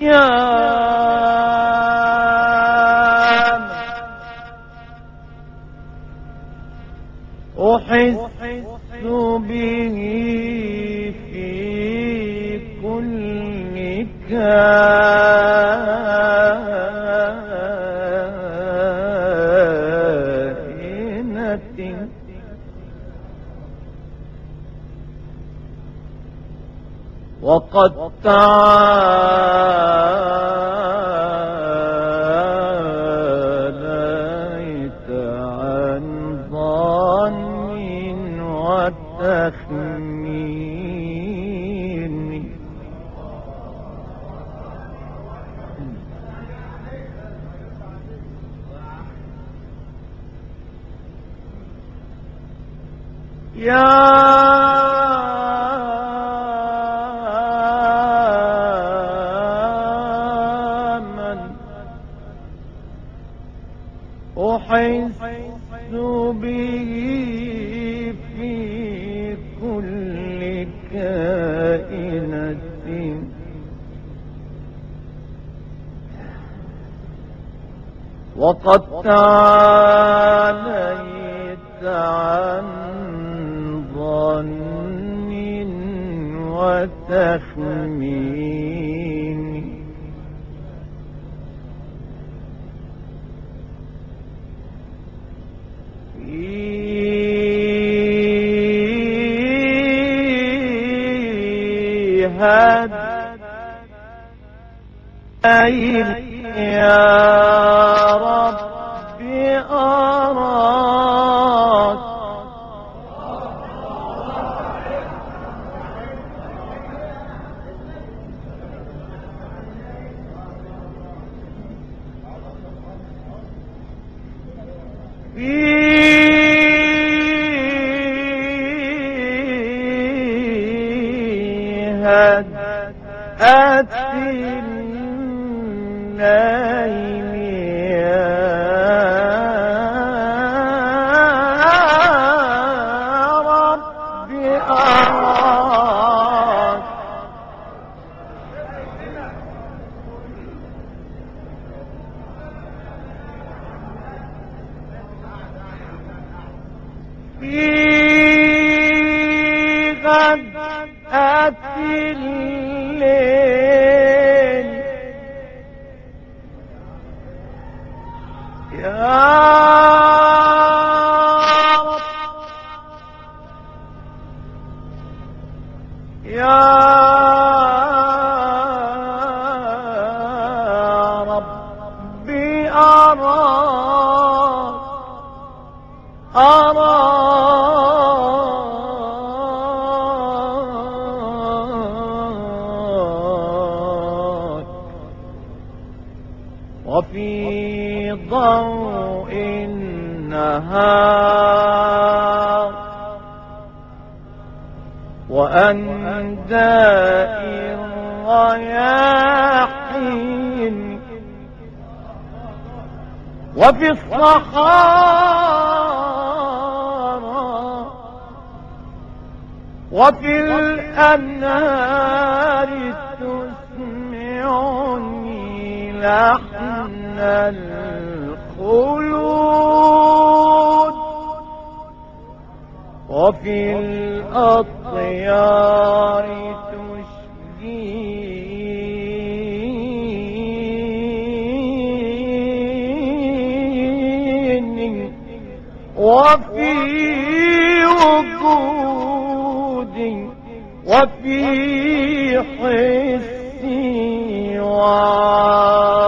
يا أحس به في كل كائنة. وقد تعاليت عن ظن وتخمين. يا أحس به في كل كائنة وقد تعاليت عن ظن وتخمين. هذا يا رب أراك في هدأة النايم يا رب أراك في غدأة الليل. يا وفي ضوء النهار وأنداء الرياحين وفي الصحارى وفي الأنهار تسمعني لحن الخلود وفي الأطيار تشجيني وفي وجودي وفي حسي وعاطفتي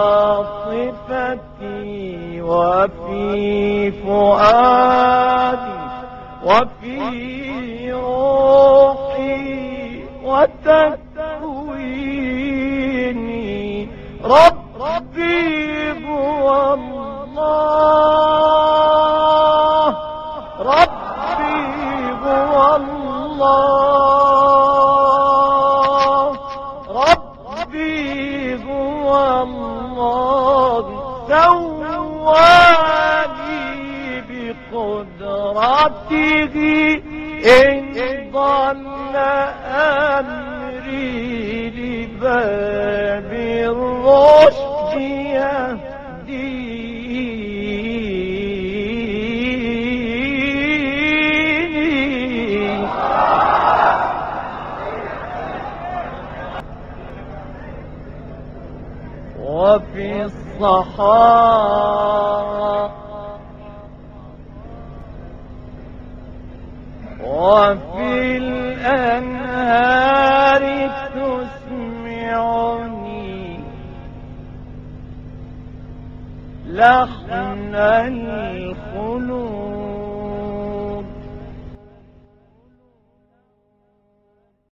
وتكويني ربي هو الله. ربي هو الله. ربي هو الله. سواني بقدرته إن سبيل باب الرشد يهديني. وفي الصحارى وفي الأنهار لحن الخلود